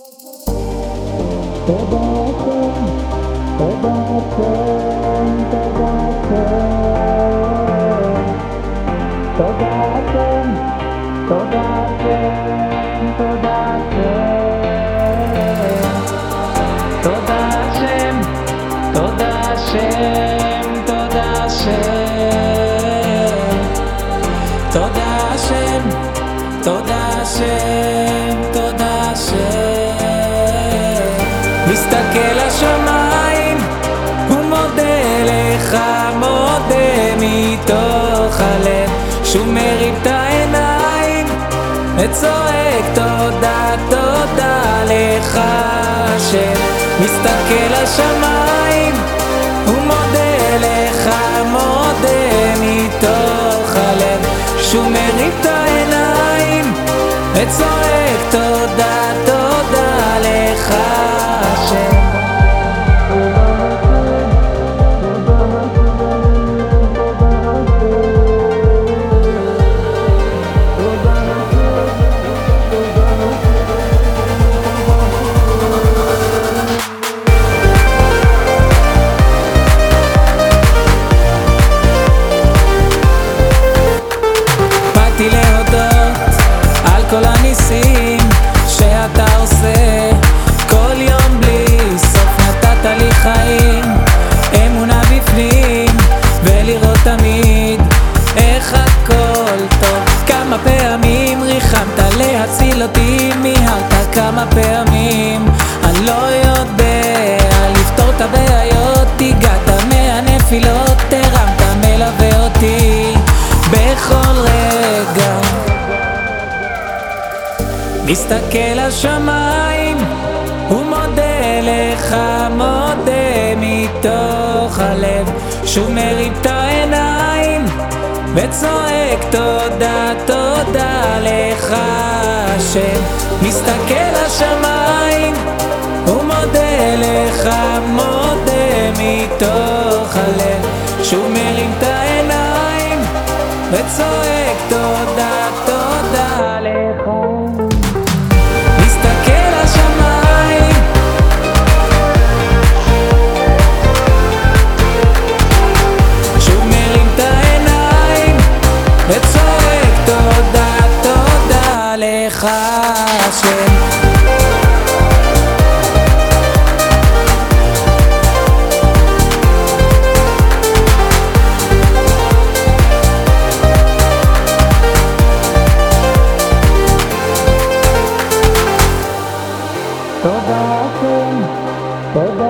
תודה השם, תודה השם, הלב. שוב מרים את העיניים וצועק תודה, תודה לך השם. מסתכל לשמיים ומודה לך, מודה מתוך הלב. שוב מרים את העיניים להציל אותי מיהרת כמה פעמים. אני לא יודע לפתור את הבעיות. הגעת מהנפילות הרמת מלווה אותי בכל רגע. מסתכל לשמיים ומודה לך, מודה מתוך הלב. שוב מרים את העיניים וצועק תודה, תודה לך השם מסתכל לשמיים ומודה לך, מודה מתוך הלב. שוב מרים את העיניים וצועק תודה לך השם תודה השם, תודה.